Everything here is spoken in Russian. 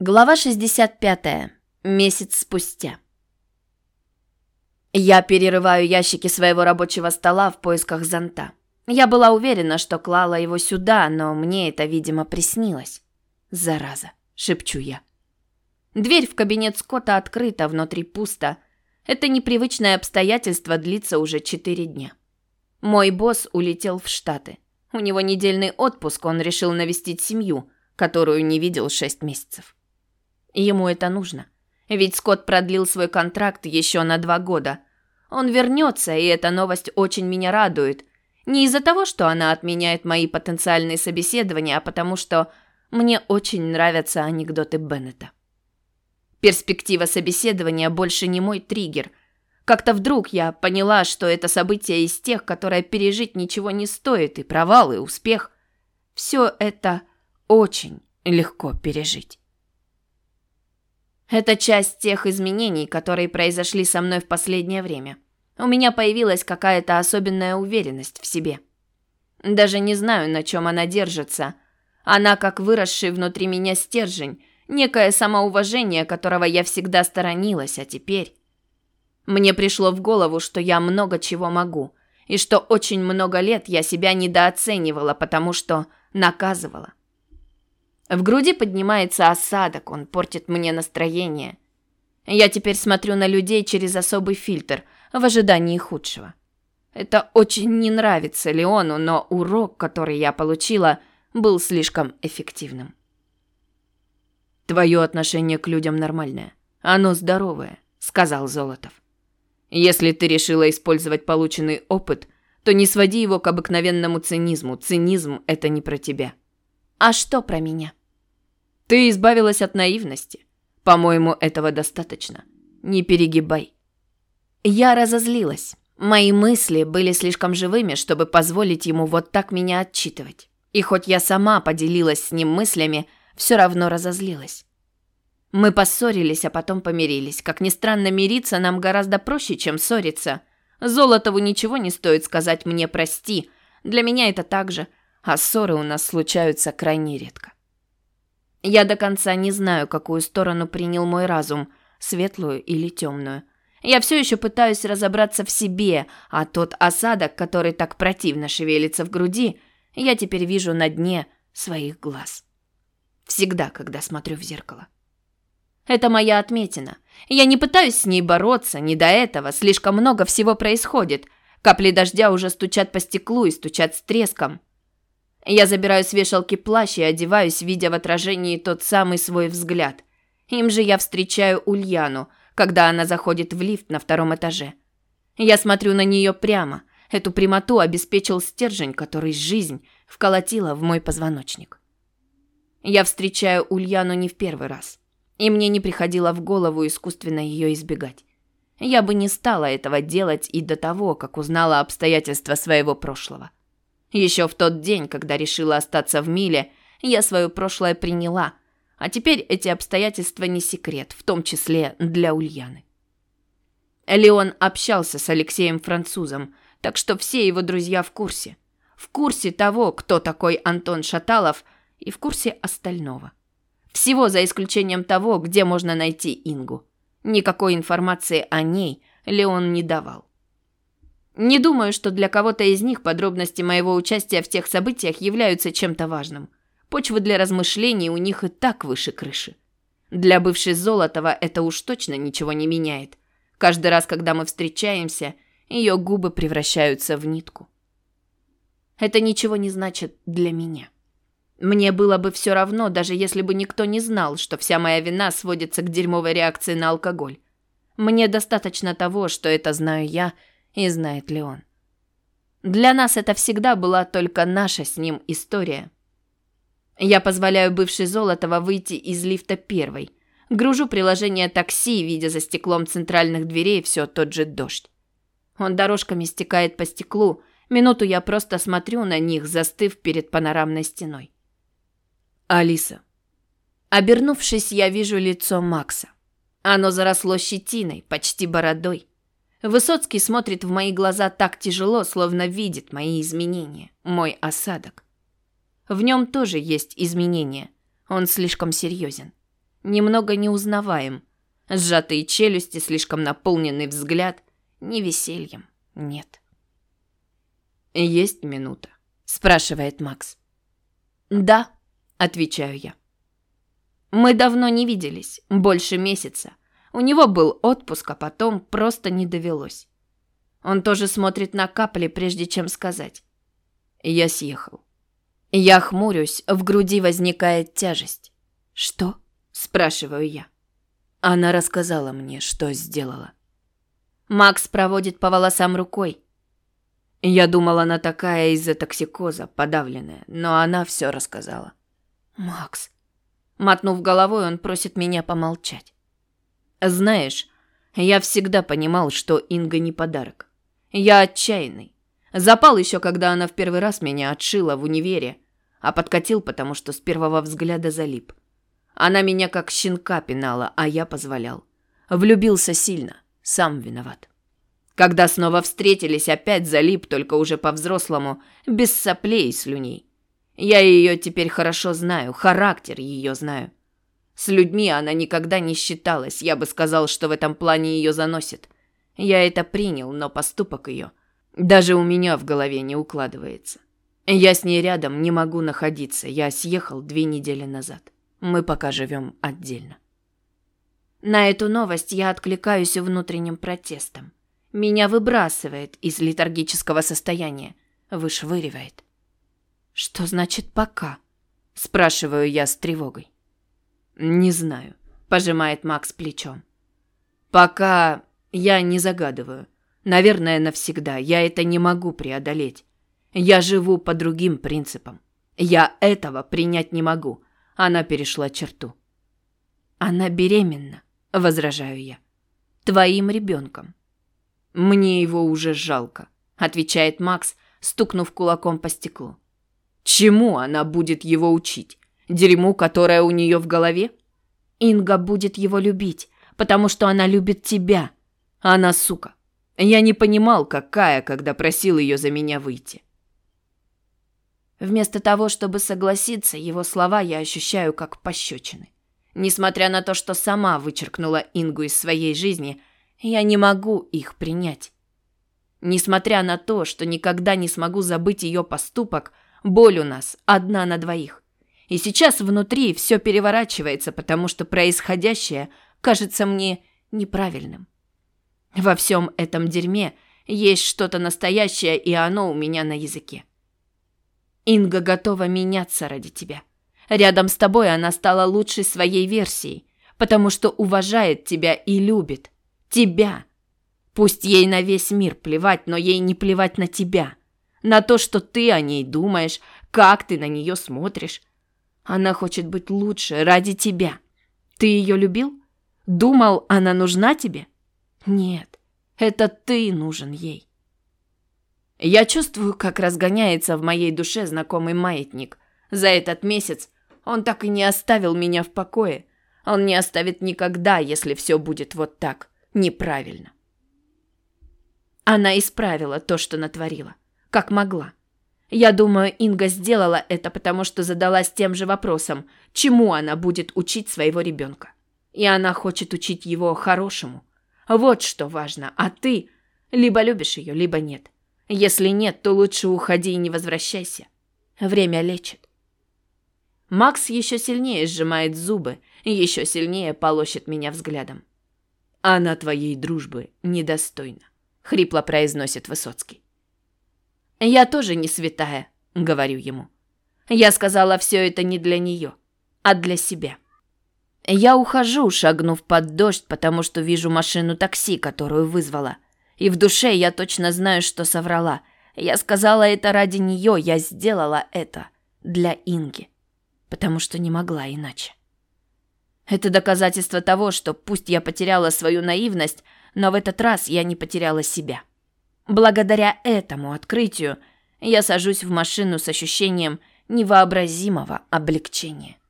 Глава 65. Месяц спустя. Я перерываю ящики своего рабочего стола в поисках зонта. Я была уверена, что клала его сюда, но мне это, видимо, приснилось. Зараза, шепчу я. Дверь в кабинет Скотта открыта, внутри пусто. Это непривычное обстоятельство длится уже четыре дня. Мой босс улетел в Штаты. У него недельный отпуск, он решил навестить семью, которую не видел шесть месяцев. Ему это нужно. Ведь Скотт продлил свой контракт еще на два года. Он вернется, и эта новость очень меня радует. Не из-за того, что она отменяет мои потенциальные собеседования, а потому что мне очень нравятся анекдоты Беннета. Перспектива собеседования больше не мой триггер. Как-то вдруг я поняла, что это событие из тех, которое пережить ничего не стоит, и провал, и успех. Все это очень легко пережить. Это часть тех изменений, которые произошли со мной в последнее время. У меня появилась какая-то особенная уверенность в себе. Даже не знаю, на чем она держится. Она как выросший внутри меня стержень, некое самоуважение, которого я всегда сторонилась, а теперь... Мне пришло в голову, что я много чего могу, и что очень много лет я себя недооценивала, потому что наказывала. В груди поднимается осадок, он портит мне настроение. Я теперь смотрю на людей через особый фильтр, в ожидании худшего. Это очень не нравится Леону, но урок, который я получила, был слишком эффективным. Твое отношение к людям нормальное. Оно здоровое, сказал Золотов. Если ты решила использовать полученный опыт, то не своди его к обыкновенному цинизму. Цинизм это не про тебя. А что про меня? Ты избавилась от наивности. По-моему, этого достаточно. Не перегибай. Я разозлилась. Мои мысли были слишком живыми, чтобы позволить ему вот так меня отчитывать. И хоть я сама поделилась с ним мыслями, все равно разозлилась. Мы поссорились, а потом помирились. Как ни странно, мириться нам гораздо проще, чем ссориться. Золотову ничего не стоит сказать мне «прости». Для меня это так же, а ссоры у нас случаются крайне редко. Я до конца не знаю, какую сторону принял мой разум, светлую или темную. Я все еще пытаюсь разобраться в себе, а тот осадок, который так противно шевелится в груди, я теперь вижу на дне своих глаз. Всегда, когда смотрю в зеркало. Это моя отметина. Я не пытаюсь с ней бороться, не до этого, слишком много всего происходит. Капли дождя уже стучат по стеклу и стучат с треском. Я забираю с вешалки плащ и одеваюсь, видя в отражении тот самый свой взгляд. Им же я встречаю Ульяну, когда она заходит в лифт на втором этаже. Я смотрю на нее прямо. Эту прямоту обеспечил стержень, который жизнь вколотила в мой позвоночник. Я встречаю Ульяну не в первый раз, и мне не приходило в голову искусственно ее избегать. Я бы не стала этого делать и до того, как узнала обстоятельства своего прошлого. Еще в тот день, когда решила остаться в Миле, я свое прошлое приняла, а теперь эти обстоятельства не секрет, в том числе для Ульяны. Леон общался с Алексеем Французом, так что все его друзья в курсе. В курсе того, кто такой Антон Шаталов, и в курсе остального. Всего за исключением того, где можно найти Ингу. Никакой информации о ней Леон не давал. Не думаю, что для кого-то из них подробности моего участия в тех событиях являются чем-то важным. Почва для размышлений у них и так выше крыши. Для бывшей Золотова это уж точно ничего не меняет. Каждый раз, когда мы встречаемся, ее губы превращаются в нитку. Это ничего не значит для меня. Мне было бы все равно, даже если бы никто не знал, что вся моя вина сводится к дерьмовой реакции на алкоголь. Мне достаточно того, что это знаю я – и знает ли он. Для нас это всегда была только наша с ним история. Я позволяю бывшей Золотова выйти из лифта первой. Гружу приложение такси, видя за стеклом центральных дверей все тот же дождь. Он дорожками стекает по стеклу. Минуту я просто смотрю на них, застыв перед панорамной стеной. Алиса. Обернувшись, я вижу лицо Макса. Оно заросло щетиной, почти бородой. Высоцкий смотрит в мои глаза так тяжело, словно видит мои изменения, мой осадок. В нем тоже есть изменения. Он слишком серьезен. немного неузнаваем. Сжатые челюсти, слишком наполненный взгляд. Не весельем, нет. «Есть минута?» – спрашивает Макс. «Да», – отвечаю я. Мы давно не виделись, больше месяца. У него был отпуск, а потом просто не довелось. Он тоже смотрит на капли, прежде чем сказать. Я съехал. Я хмурюсь, в груди возникает тяжесть. «Что?» – спрашиваю я. Она рассказала мне, что сделала. Макс проводит по волосам рукой. Я думала, она такая из-за токсикоза, подавленная, но она все рассказала. «Макс...» Мотнув головой, он просит меня помолчать. «Знаешь, я всегда понимал, что Инга не подарок. Я отчаянный. Запал еще, когда она в первый раз меня отшила в универе, а подкатил, потому что с первого взгляда залип. Она меня как щенка пинала, а я позволял. Влюбился сильно, сам виноват. Когда снова встретились, опять залип, только уже по-взрослому, без соплей и слюней. Я ее теперь хорошо знаю, характер ее знаю. С людьми она никогда не считалась, я бы сказал, что в этом плане ее заносит. Я это принял, но поступок ее даже у меня в голове не укладывается. Я с ней рядом не могу находиться, я съехал две недели назад. Мы пока живем отдельно. На эту новость я откликаюсь внутренним протестом. Меня выбрасывает из летаргического состояния, вышвыривает. Что значит пока? спрашиваю я с тревогой. Не знаю, пожимает Макс плечом. Пока я не загадываю. Наверное, навсегда. Я это не могу преодолеть. Я живу по другим принципам. Я этого принять не могу. Она перешла черту. Она беременна, возражаю я. Твоим ребенком. Мне его уже жалко, отвечает Макс, стукнув кулаком по стеклу. Чему она будет его учить? Дерьму, которое у нее в голове? Инга будет его любить, потому что она любит тебя. Она сука. Я не понимал, какая, когда просил ее за меня выйти. Вместо того, чтобы согласиться, его слова я ощущаю как пощечины. Несмотря на то, что сама вычеркнула Ингу из своей жизни, я не могу их принять. Несмотря на то, что никогда не смогу забыть ее поступок, боль у нас одна на двоих. И сейчас внутри все переворачивается, потому что происходящее кажется мне неправильным. Во всем этом дерьме есть что-то настоящее, и оно у меня на языке. Инга готова меняться ради тебя. Рядом с тобой она стала лучшей своей версией, потому что уважает тебя и любит. Тебя. Пусть ей на весь мир плевать, но ей не плевать на тебя. На то, что ты о ней думаешь, как ты на нее смотришь. Она хочет быть лучше ради тебя. Ты ее любил? Думал, она нужна тебе? Нет, это ты нужен ей. Я чувствую, как разгоняется в моей душе знакомый маятник. За этот месяц он так и не оставил меня в покое. Он не оставит никогда, если все будет вот так неправильно. Она исправила то, что натворила, как могла. Я думаю, Инга сделала это, потому что задалась тем же вопросом, чему она будет учить своего ребенка. И она хочет учить его хорошему. Вот что важно. А ты либо любишь ее, либо нет. Если нет, то лучше уходи и не возвращайся. Время лечит. Макс еще сильнее сжимает зубы еще сильнее полощет меня взглядом. Она твоей дружбы недостойна, хрипло произносит Высоцкий. Я тоже не святая, говорю ему. Я сказала все это не для нее, а для себя. Я ухожу, шагнув под дождь, потому что вижу машину такси, которую вызвала. И в душе я точно знаю, что соврала. Я сказала это ради нее, я сделала это для Инги, потому что не могла иначе. Это доказательство того, что пусть я потеряла свою наивность, но в этот раз я не потеряла себя. Благодаря этому открытию я сажусь в машину с ощущением невообразимого облегчения.